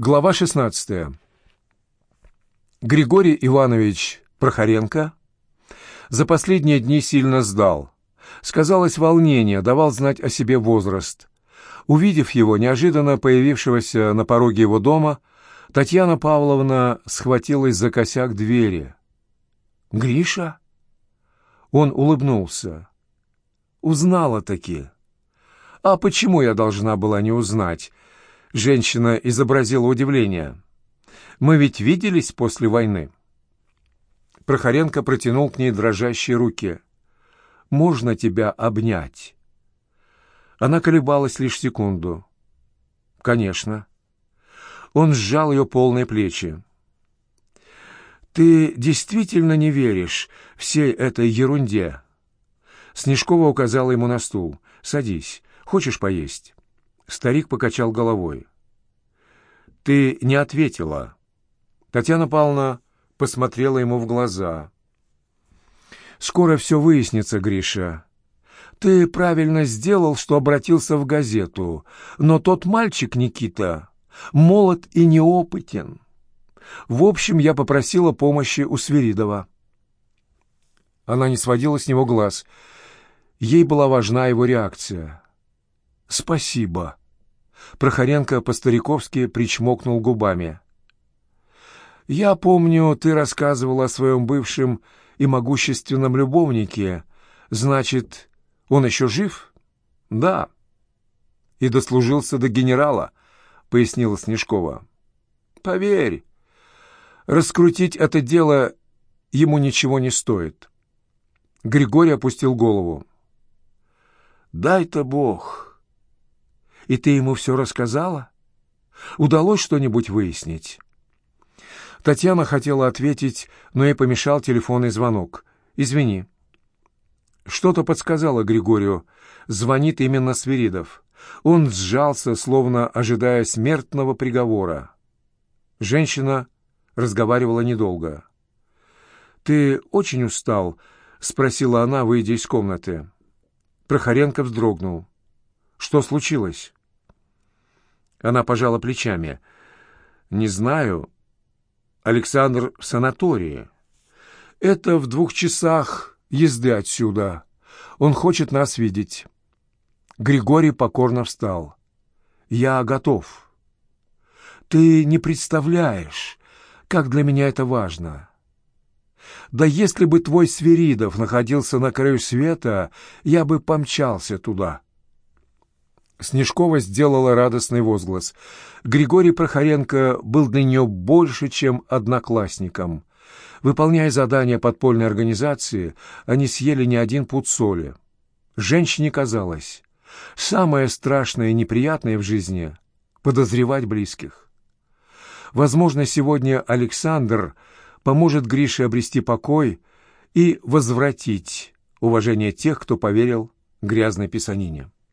Глава 16. Григорий Иванович Прохоренко за последние дни сильно сдал. Сказалось волнение, давал знать о себе возраст. Увидев его, неожиданно появившегося на пороге его дома, Татьяна Павловна схватилась за косяк двери. «Гриша?» Он улыбнулся. «Узнала-таки». «А почему я должна была не узнать?» Женщина изобразила удивление. «Мы ведь виделись после войны». Прохоренко протянул к ней дрожащие руки. «Можно тебя обнять?» Она колебалась лишь секунду. «Конечно». Он сжал ее полные плечи. «Ты действительно не веришь всей этой ерунде?» Снежкова указала ему на стул. «Садись. Хочешь поесть?» Старик покачал головой. «Ты не ответила». Татьяна Павловна посмотрела ему в глаза. «Скоро все выяснится, Гриша. Ты правильно сделал, что обратился в газету, но тот мальчик, Никита, молод и неопытен. В общем, я попросила помощи у Свиридова». Она не сводила с него глаз. Ей была важна его реакция. «Спасибо». Прохоренко по-стариковски причмокнул губами. «Я помню, ты рассказывал о своем бывшем и могущественном любовнике. Значит, он еще жив?» «Да». «И дослужился до генерала», — пояснила Снежкова. «Поверь, раскрутить это дело ему ничего не стоит». Григорий опустил голову. «Дай-то Бог!» И ты ему все рассказала? Удалось что-нибудь выяснить?» Татьяна хотела ответить, но ей помешал телефонный звонок. «Извини». Что-то подсказало Григорию. Звонит именно Свиридов. Он сжался, словно ожидая смертного приговора. Женщина разговаривала недолго. «Ты очень устал?» — спросила она, выйдя из комнаты. Прохоренко вздрогнул. «Что случилось?» Она пожала плечами. «Не знаю. Александр в санатории. Это в двух часах езды отсюда. Он хочет нас видеть». Григорий покорно встал. «Я готов. Ты не представляешь, как для меня это важно. Да если бы твой Свиридов находился на краю света, я бы помчался туда». Снежкова сделала радостный возглас. Григорий Прохоренко был для нее больше, чем одноклассником. Выполняя задания подпольной организации, они съели не один пуд соли. Женщине казалось, самое страшное и неприятное в жизни — подозревать близких. Возможно, сегодня Александр поможет Грише обрести покой и возвратить уважение тех, кто поверил грязной писанине.